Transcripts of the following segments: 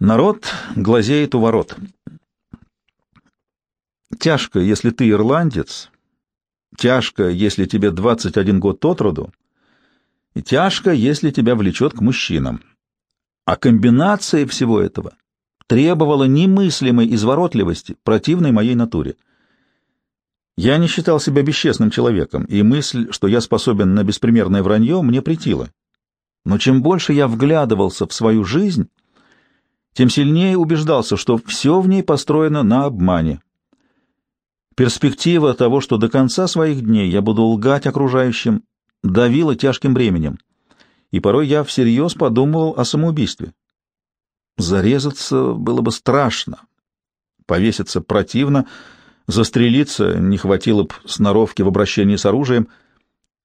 Народ глазеет у ворот. Тяжко, если ты ирландец, тяжко, если тебе 21 год от роду, и тяжко, если тебя влечет к мужчинам. А комбинация всего этого требовала немыслимой изворотливости, противной моей натуре. Я не считал себя бесчестным человеком, и мысль, что я способен на беспримерное вранье, мне претила. Но чем больше я вглядывался в свою жизнь, тем сильнее убеждался, что все в ней построено на обмане. Перспектива того, что до конца своих дней я буду лгать окружающим, давила тяжким бременем, и порой я всерьез подумывал о самоубийстве. Зарезаться было бы страшно, повеситься противно, застрелиться не хватило бы сноровки в обращении с оружием,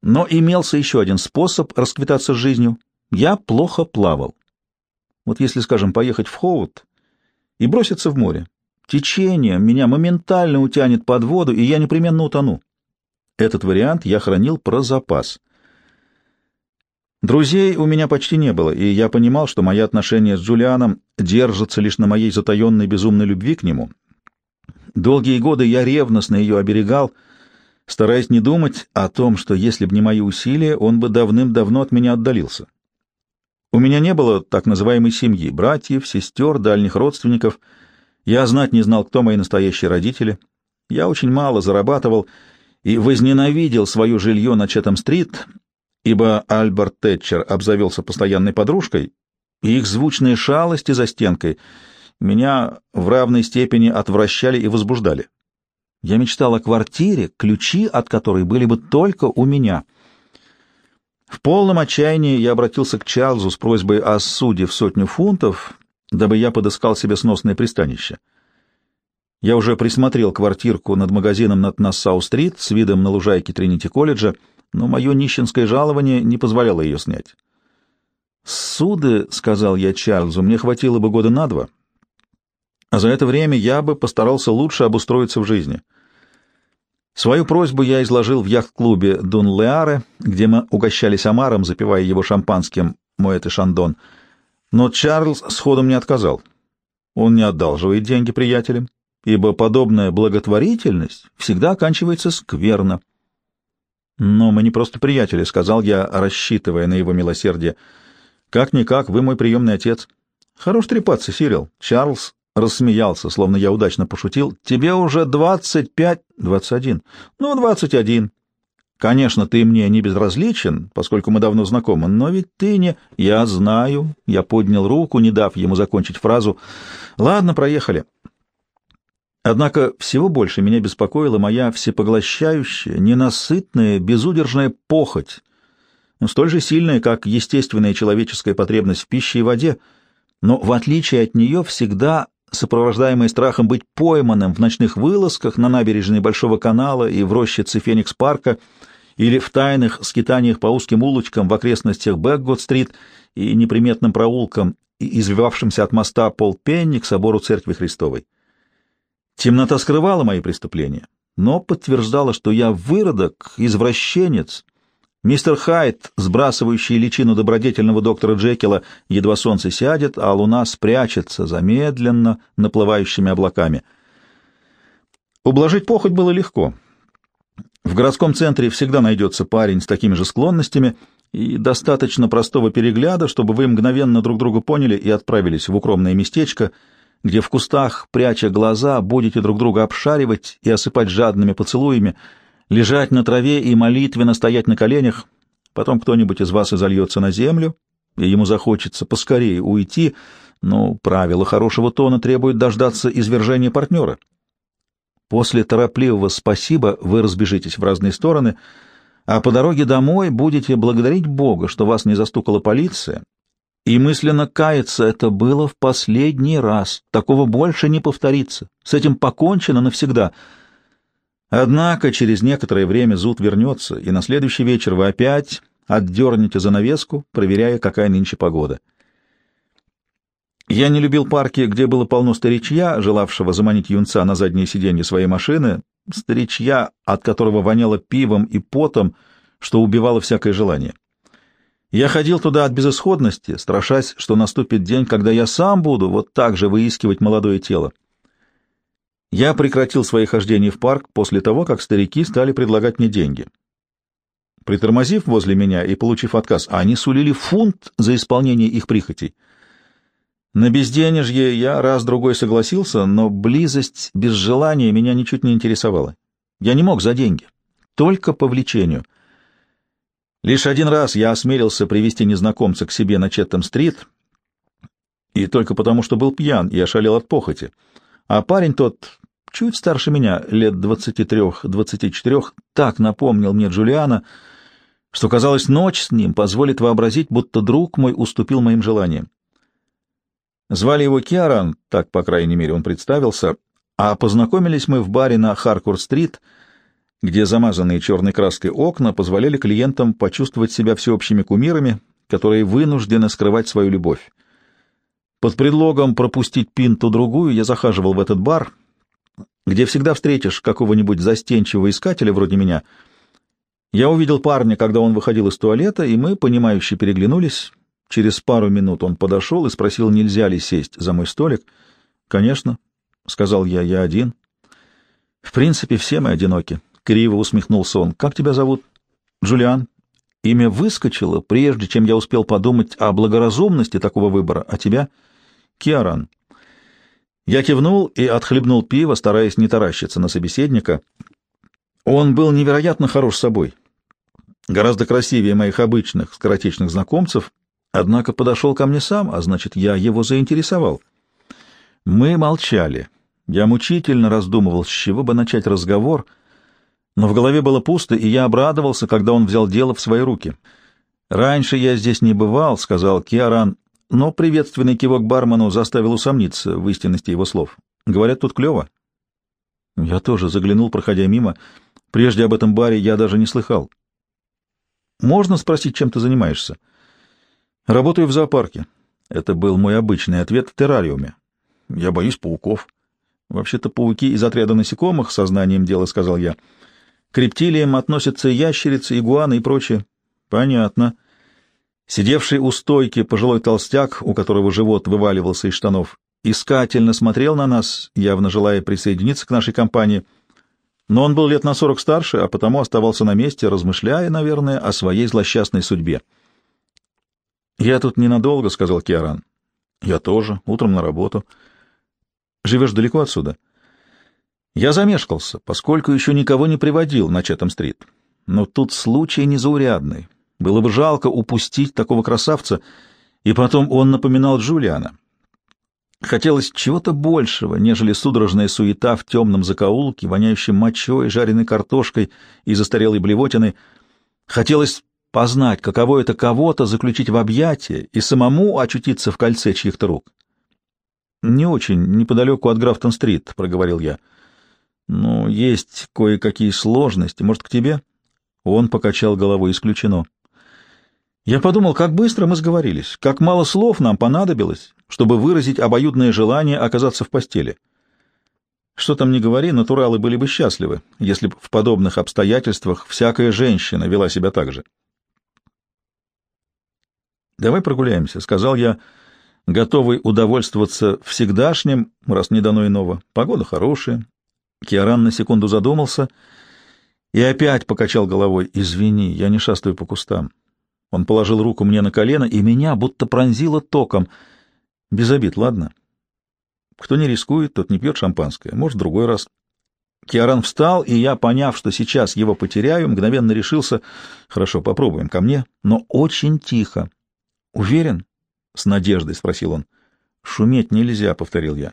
но имелся еще один способ расквитаться с жизнью. Я плохо плавал. Вот если, скажем, поехать в Хоут и броситься в море, течение меня моментально утянет под воду, и я непременно утону. Этот вариант я хранил про запас. Друзей у меня почти не было, и я понимал, что мои отношения с Джулианом держатся лишь на моей затаенной безумной любви к нему. Долгие годы я ревностно ее оберегал, стараясь не думать о том, что если бы не мои усилия, он бы давным-давно от меня отдалился. У меня не было так называемой семьи, братьев, сестер, дальних родственников. Я знать не знал, кто мои настоящие родители. Я очень мало зарабатывал и возненавидел свое жилье на Четом-стрит, ибо Альберт Тэтчер обзавелся постоянной подружкой, и их звучные шалости за стенкой меня в равной степени отвращали и возбуждали. Я мечтал о квартире, ключи от которой были бы только у меня — в полном отчаянии я обратился к Чарльзу с просьбой о суде в сотню фунтов, дабы я подыскал себе сносное пристанище. Я уже присмотрел квартирку над магазином над Нассау-стрит с видом на лужайки Тринити-колледжа, но мое нищенское жалование не позволяло ее снять. «Суды, — сказал я Чарльзу, — мне хватило бы года на два, а за это время я бы постарался лучше обустроиться в жизни». Свою просьбу я изложил в яхт-клубе Дунлеаре, где мы угощались омаром, запивая его шампанским Моэт и Шандон. Но Чарльз сходу мне отказал. Он не одалживает деньги приятелям, ибо подобная благотворительность всегда оканчивается скверно. «Но мы не просто приятели», — сказал я, рассчитывая на его милосердие. «Как-никак, вы мой приемный отец». «Хорош трепаться, Сирил». Чарльз рассмеялся, словно я удачно пошутил. «Тебе уже двадцать пять...» «Двадцать один». «Ну, двадцать один». «Конечно, ты мне не безразличен, поскольку мы давно знакомы, но ведь ты не...» «Я знаю». Я поднял руку, не дав ему закончить фразу. «Ладно, проехали». Однако всего больше меня беспокоила моя всепоглощающая, ненасытная, безудержная похоть, столь же сильная, как естественная человеческая потребность в пище и воде, но, в отличие от нее, всегда сопровождаемый страхом быть пойманным в ночных вылазках на набережной Большого канала и в рощице Феникс-парка или в тайных скитаниях по узким улочкам в окрестностях Бэкгот-стрит и неприметным проулкам, извивавшимся от моста Пол-Пенни к собору Церкви Христовой. Темнота скрывала мои преступления, но подтверждала, что я выродок, извращенец, Мистер Хайт, сбрасывающий личину добродетельного доктора Джекила, едва солнце сядет, а луна спрячется за медленно наплывающими облаками. Ублажить похоть было легко. В городском центре всегда найдется парень с такими же склонностями, и достаточно простого перегляда, чтобы вы мгновенно друг друга поняли и отправились в укромное местечко, где в кустах, пряча глаза, будете друг друга обшаривать и осыпать жадными поцелуями — лежать на траве и молитвенно стоять на коленях, потом кто-нибудь из вас изольется на землю, и ему захочется поскорее уйти, но правила хорошего тона требуют дождаться извержения партнера. После торопливого «спасибо» вы разбежитесь в разные стороны, а по дороге домой будете благодарить Бога, что вас не застукала полиция, и мысленно каяться это было в последний раз, такого больше не повторится, с этим покончено навсегда — Однако через некоторое время зуд вернется, и на следующий вечер вы опять отдернете занавеску, проверяя, какая нынче погода. Я не любил парки, где было полно старичья, желавшего заманить юнца на заднее сиденье своей машины, старичья, от которого воняло пивом и потом, что убивало всякое желание. Я ходил туда от безысходности, страшась, что наступит день, когда я сам буду вот так же выискивать молодое тело. Я прекратил свои хождения в парк после того, как старики стали предлагать мне деньги. Притормозив возле меня и получив отказ, они сулили фунт за исполнение их прихотей. На безденежье я раз-другой согласился, но близость без желания меня ничуть не интересовала. Я не мог за деньги, только по влечению — Лишь один раз я осмелился привести незнакомца к себе на Четтем-стрит, и только потому, что был пьян и ошалел от похоти. А парень тот, чуть старше меня, лет двадцати трех-двадцати четырех, так напомнил мне Джулиана, что, казалось, ночь с ним позволит вообразить, будто друг мой уступил моим желаниям. Звали его Киаран, так, по крайней мере, он представился, а познакомились мы в баре на Харкур-стрит — где замазанные черной краской окна позволяли клиентам почувствовать себя всеобщими кумирами, которые вынуждены скрывать свою любовь. Под предлогом пропустить пинту-другую я захаживал в этот бар, где всегда встретишь какого-нибудь застенчивого искателя вроде меня. Я увидел парня, когда он выходил из туалета, и мы, понимающе переглянулись. Через пару минут он подошел и спросил, нельзя ли сесть за мой столик. «Конечно», — сказал я, — «я один». «В принципе, все мы одиноки», Криво усмехнулся он. «Как тебя зовут?» «Джулиан». Имя выскочило, прежде чем я успел подумать о благоразумности такого выбора. А тебя? Киаран. Я кивнул и отхлебнул пиво, стараясь не таращиться на собеседника. Он был невероятно хорош собой. Гораздо красивее моих обычных скоротечных знакомцев, однако подошел ко мне сам, а значит, я его заинтересовал. Мы молчали. Я мучительно раздумывал, с чего бы начать разговор — но в голове было пусто, и я обрадовался, когда он взял дело в свои руки. «Раньше я здесь не бывал», — сказал Киаран, но приветственный кивок бармену заставил усомниться в истинности его слов. «Говорят, тут клево». Я тоже заглянул, проходя мимо. Прежде об этом баре я даже не слыхал. «Можно спросить, чем ты занимаешься?» «Работаю в зоопарке». Это был мой обычный ответ в террариуме. «Я боюсь пауков». «Вообще-то пауки из отряда насекомых, сознанием дела», — сказал я. К рептилиям относятся ящерицы, игуаны и прочее. Понятно. Сидевший у стойки пожилой толстяк, у которого живот вываливался из штанов, искательно смотрел на нас, явно желая присоединиться к нашей компании. Но он был лет на сорок старше, а потому оставался на месте, размышляя, наверное, о своей злосчастной судьбе. «Я тут ненадолго», — сказал Киаран. «Я тоже. Утром на работу. Живешь далеко отсюда?» Я замешкался, поскольку еще никого не приводил на Четом-стрит. Но тут случай незаурядный. Было бы жалко упустить такого красавца, и потом он напоминал Джулиана. Хотелось чего-то большего, нежели судорожная суета в темном закоулке, воняющем мочой, жареной картошкой и застарелой блевотиной. Хотелось познать, каково это кого-то заключить в объятия и самому очутиться в кольце чьих-то рук. — Не очень, неподалеку от Графтон-стрит, — проговорил я. — ну, есть кое-какие сложности. Может, к тебе? Он покачал головой. Исключено. Я подумал, как быстро мы сговорились, как мало слов нам понадобилось, чтобы выразить обоюдное желание оказаться в постели. Что там не говори, натуралы были бы счастливы, если бы в подобных обстоятельствах всякая женщина вела себя так же. «Давай прогуляемся», — сказал я, готовый удовольствоваться всегдашним, раз не дано иного. Погода хорошая, Киаран на секунду задумался и опять покачал головой. «Извини, я не шастаю по кустам». Он положил руку мне на колено, и меня будто пронзило током. Без обид, ладно? Кто не рискует, тот не пьет шампанское. Может, другой раз. Киаран встал, и я, поняв, что сейчас его потеряю, мгновенно решился. Хорошо, попробуем ко мне, но очень тихо. Уверен? С надеждой спросил он. Шуметь нельзя, повторил я.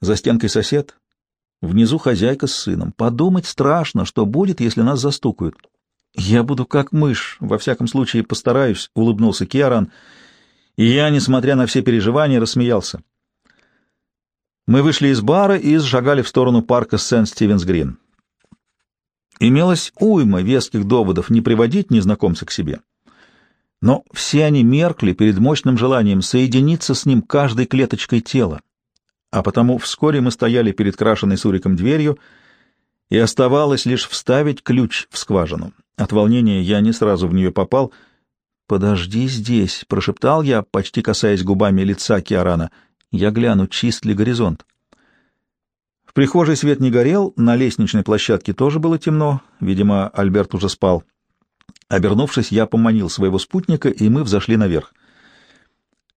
За стенкой сосед, Внизу хозяйка с сыном. Подумать страшно, что будет, если нас застукают. Я буду как мышь, во всяком случае постараюсь, — улыбнулся Киаран, и я, несмотря на все переживания, рассмеялся. Мы вышли из бара и зашагали в сторону парка Сент-Стивенс-Грин. Имелось уйма веских доводов не приводить незнакомца к себе. Но все они меркли перед мощным желанием соединиться с ним каждой клеточкой тела, а потому вскоре мы стояли перед крашенной суриком дверью, и оставалось лишь вставить ключ в скважину. От волнения я не сразу в нее попал. «Подожди здесь», — прошептал я, почти касаясь губами лица Киарана. «Я гляну, чист ли горизонт». В прихожей свет не горел, на лестничной площадке тоже было темно, видимо, Альберт уже спал. Обернувшись, я поманил своего спутника, и мы взошли наверх.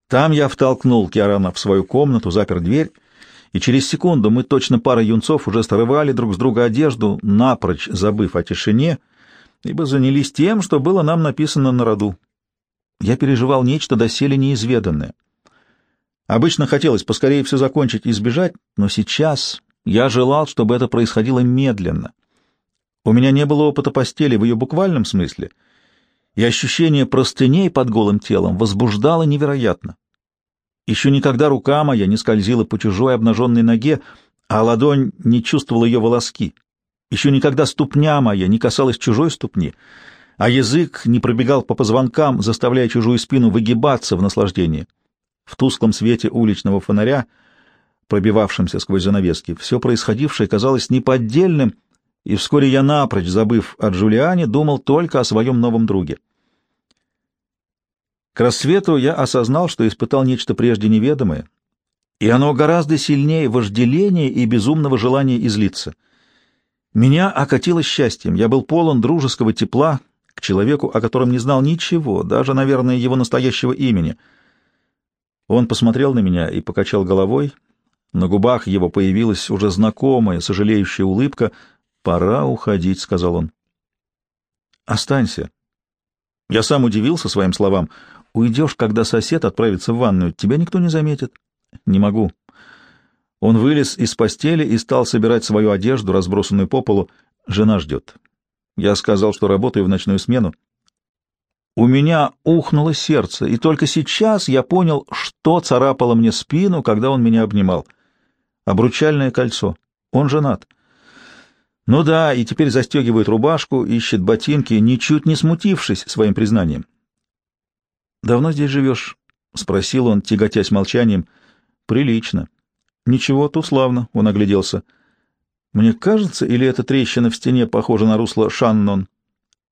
Там я втолкнул Киарана в свою комнату, запер дверь, и через секунду мы, точно пара юнцов, уже срывали друг с друга одежду, напрочь забыв о тишине, ибо занялись тем, что было нам написано на роду. Я переживал нечто доселе неизведанное. Обычно хотелось поскорее все закончить и сбежать, но сейчас я желал, чтобы это происходило медленно. У меня не было опыта постели в ее буквальном смысле — и ощущение простыней под голым телом возбуждало невероятно. Еще никогда рука моя не скользила по чужой обнаженной ноге, а ладонь не чувствовала ее волоски. Еще никогда ступня моя не касалась чужой ступни, а язык не пробегал по позвонкам, заставляя чужую спину выгибаться в наслаждении. В тусклом свете уличного фонаря, пробивавшемся сквозь занавески, все происходившее казалось неподдельным, и вскоре я, напрочь забыв о Джулиане, думал только о своем новом друге. К рассвету я осознал, что испытал нечто прежде неведомое, и оно гораздо сильнее вожделения и безумного желания излиться. Меня окатило счастьем, я был полон дружеского тепла к человеку, о котором не знал ничего, даже, наверное, его настоящего имени. Он посмотрел на меня и покачал головой. На губах его появилась уже знакомая, сожалеющая улыбка. «Пора уходить», — сказал он. «Останься». Я сам удивился своим словам. Уйдешь, когда сосед отправится в ванную, тебя никто не заметит. Не могу. Он вылез из постели и стал собирать свою одежду, разбросанную по полу. Жена ждет. Я сказал, что работаю в ночную смену. У меня ухнуло сердце, и только сейчас я понял, что царапало мне спину, когда он меня обнимал. Обручальное кольцо. Он женат. Ну да, и теперь застегивает рубашку, ищет ботинки, ничуть не смутившись своим признанием. «Давно здесь живешь?» — спросил он, тяготясь молчанием. «Прилично». «Ничего, тут славно», — он огляделся. «Мне кажется, или эта трещина в стене похожа на русло Шаннон?»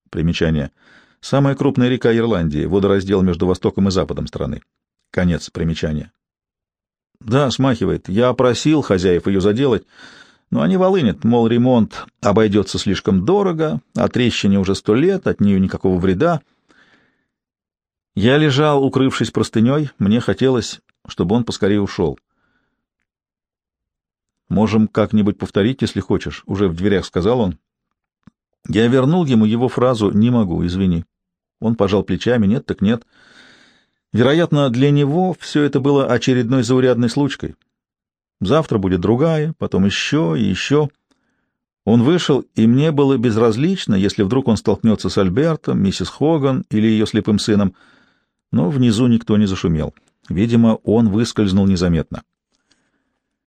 Примечание. Самая крупная река Ирландии, водораздел между востоком и западом страны. Конец примечания. «Да, смахивает. Я просил хозяев ее заделать, но они волынят, мол, ремонт обойдется слишком дорого, а трещине уже сто лет, от нее никакого вреда». Я лежал, укрывшись простыней, мне хотелось, чтобы он поскорее ушел. «Можем как-нибудь повторить, если хочешь», — уже в дверях сказал он. Я вернул ему его фразу «не могу, извини». Он пожал плечами «нет, так нет». Вероятно, для него все это было очередной заурядной случкой. Завтра будет другая, потом еще и еще. Он вышел, и мне было безразлично, если вдруг он столкнется с Альбертом, миссис Хоган или ее слепым сыном — но внизу никто не зашумел. Видимо, он выскользнул незаметно.